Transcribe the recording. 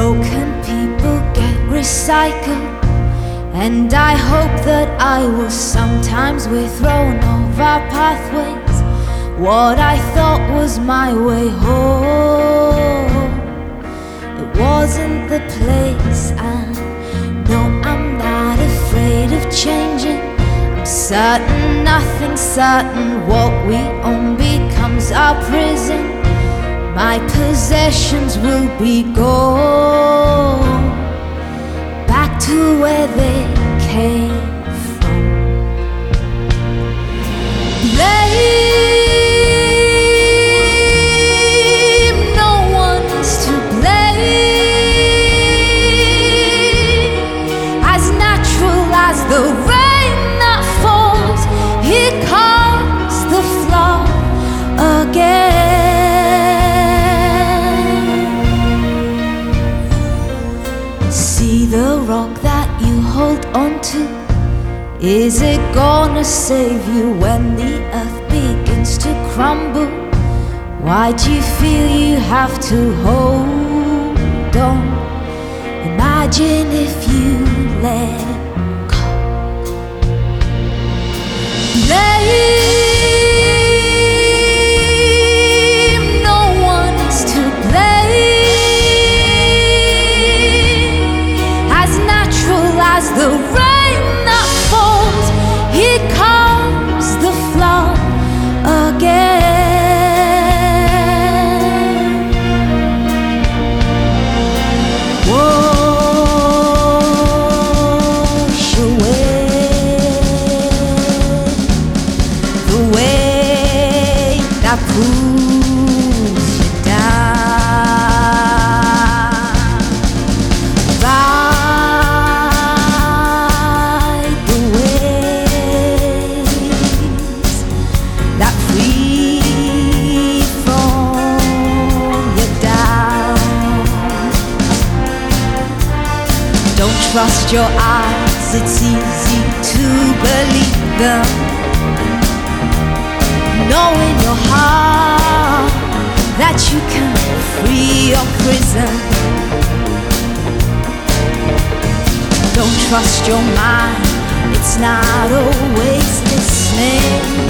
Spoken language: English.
Broken people get recycled. And I hope that I will sometimes be thrown off our pathways. What I thought was my way home, it wasn't the place. And no, I'm not afraid of changing. I'm certain nothing's certain. What we own becomes our prison. My possessions will be gone back to where they came from. The rock that you hold onto. Is it gonna save you when the earth begins to crumble? Why do you feel you have to hold on? Imagine if you let way that you down. The waves that free from you down. Don't trust your eyes, it's easy to believe them. Trust your mind, it's not always listening.